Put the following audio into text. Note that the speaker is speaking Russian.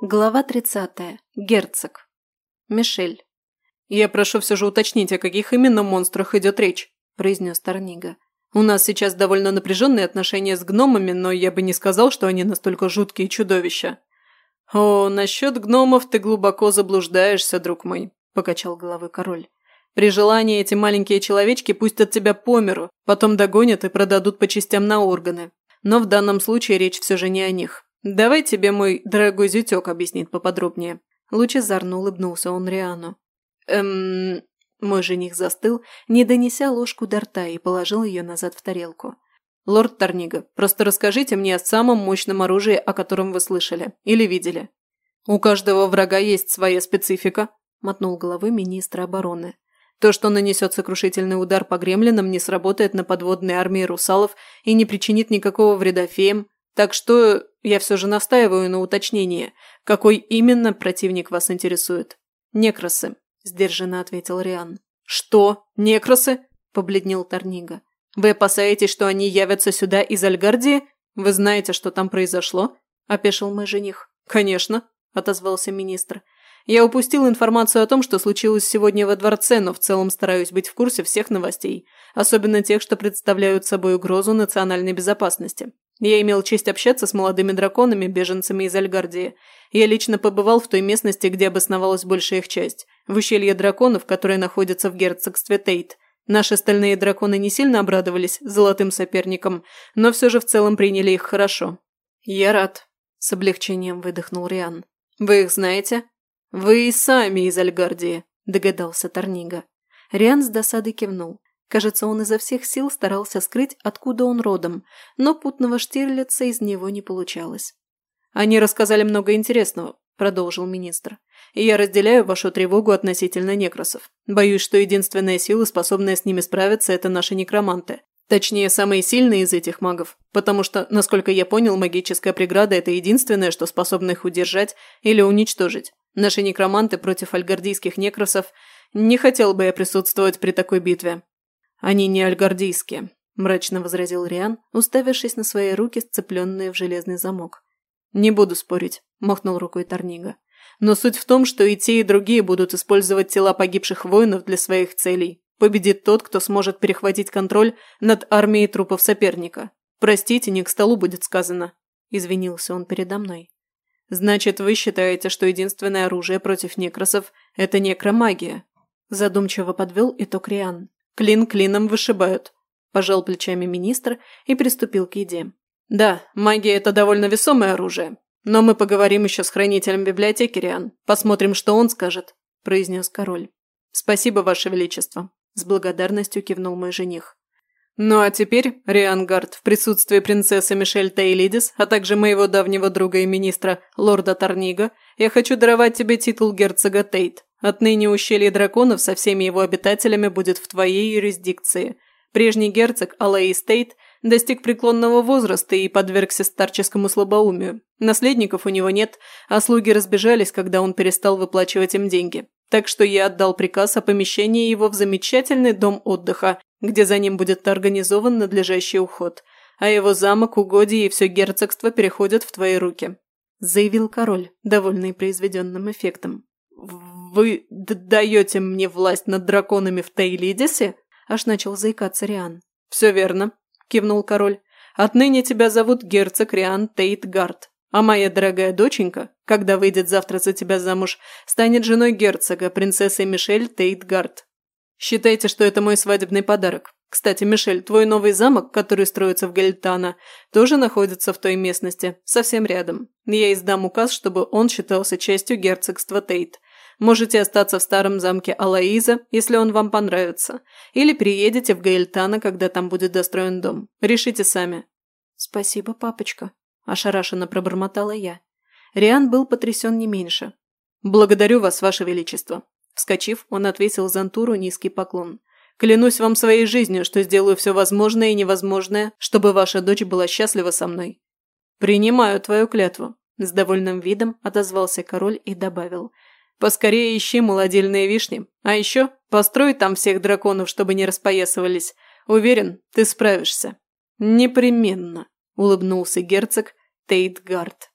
Глава 30. Герцог. Мишель. «Я прошу все же уточнить, о каких именно монстрах идет речь», – произнес Торнига. «У нас сейчас довольно напряженные отношения с гномами, но я бы не сказал, что они настолько жуткие чудовища». «О, насчет гномов ты глубоко заблуждаешься, друг мой», – покачал головой король. «При желании эти маленькие человечки пустят тебя по миру, потом догонят и продадут по частям на органы. Но в данном случае речь все же не о них. «Давай тебе мой дорогой зятек объяснит поподробнее». Лучезарно улыбнулся он Риану. «Эм...» Мой жених застыл, не донеся ложку до рта и положил ее назад в тарелку. «Лорд Торнига, просто расскажите мне о самом мощном оружии, о котором вы слышали или видели. У каждого врага есть своя специфика», – мотнул головой министра обороны. «То, что нанесет сокрушительный удар по гремлинам, не сработает на подводной армии русалов и не причинит никакого вреда феям, так что я все же настаиваю на уточнении, какой именно противник вас интересует. Некросы, сдержанно ответил Риан. Что? Некросы? Побледнел Торнига. Вы опасаетесь, что они явятся сюда из Альгардии? Вы знаете, что там произошло? Опешил мой жених. Конечно, отозвался министр. Я упустил информацию о том, что случилось сегодня во дворце, но в целом стараюсь быть в курсе всех новостей, особенно тех, что представляют собой угрозу национальной безопасности. Я имел честь общаться с молодыми драконами, беженцами из Альгардии. Я лично побывал в той местности, где обосновалась большая их часть, в ущелье драконов, которое находится в герцогстве Тейт. Наши стальные драконы не сильно обрадовались золотым соперникам, но все же в целом приняли их хорошо. «Я рад», – с облегчением выдохнул Риан. «Вы их знаете?» «Вы и сами из Альгардии», – догадался Торнига. Риан с досадой кивнул. Кажется, он изо всех сил старался скрыть, откуда он родом, но путного Штирлица из него не получалось. «Они рассказали много интересного», – продолжил министр. «И я разделяю вашу тревогу относительно некросов. Боюсь, что единственная сила, способная с ними справиться, это наши некроманты. Точнее, самые сильные из этих магов, потому что, насколько я понял, магическая преграда – это единственное, что способно их удержать или уничтожить. Наши некроманты против альгардийских некросов – не хотел бы я присутствовать при такой битве. «Они не альгардийские», – мрачно возразил Риан, уставившись на свои руки, сцепленные в железный замок. «Не буду спорить», – махнул рукой Торнига. «Но суть в том, что и те, и другие будут использовать тела погибших воинов для своих целей. Победит тот, кто сможет перехватить контроль над армией трупов соперника. Простите, не к столу будет сказано», – извинился он передо мной. «Значит, вы считаете, что единственное оружие против некросов – это некромагия?» Задумчиво подвел итог Риан. Клин клином вышибают», – пожал плечами министр и приступил к еде. «Да, магия – это довольно весомое оружие. Но мы поговорим еще с хранителем библиотеки, Риан. Посмотрим, что он скажет», – произнес король. «Спасибо, ваше величество», – с благодарностью кивнул мой жених. «Ну а теперь, Риангард, в присутствии принцессы Мишель Тейлидис, а также моего давнего друга и министра, лорда Торнига, я хочу даровать тебе титул герцога Тейт. Отныне ущелье драконов со всеми его обитателями будет в твоей юрисдикции. Прежний герцог Алэй Стейт достиг преклонного возраста и подвергся старческому слабоумию. Наследников у него нет, а слуги разбежались, когда он перестал выплачивать им деньги. Так что я отдал приказ о помещении его в замечательный дом отдыха, где за ним будет организован надлежащий уход, а его замок, угодья и все герцогство переходят в твои руки», – заявил король, довольный произведенным эффектом вы даете мне власть над драконами в Тейлидисе?» Аж начал заикаться Риан. «Все верно», – кивнул король. «Отныне тебя зовут герцог Риан Тейтгард, а моя дорогая доченька, когда выйдет завтра за тебя замуж, станет женой герцога, принцессой Мишель Тейтгард. Считайте, что это мой свадебный подарок. Кстати, Мишель, твой новый замок, который строится в Гальтана, тоже находится в той местности, совсем рядом. Я издам указ, чтобы он считался частью герцогства Тейт. Можете остаться в старом замке Алаиза, если он вам понравится. Или приедете в Гаэльтана, когда там будет достроен дом. Решите сами». «Спасибо, папочка», – ошарашенно пробормотала я. Риан был потрясен не меньше. «Благодарю вас, ваше величество». Вскочив, он отвесил Зантуру низкий поклон. «Клянусь вам своей жизнью, что сделаю все возможное и невозможное, чтобы ваша дочь была счастлива со мной». «Принимаю твою клятву», – с довольным видом отозвался король и добавил – Поскорее ищи молодильные вишни. А еще построй там всех драконов, чтобы не распоясывались. Уверен, ты справишься». «Непременно», – улыбнулся герцог Тейтгард.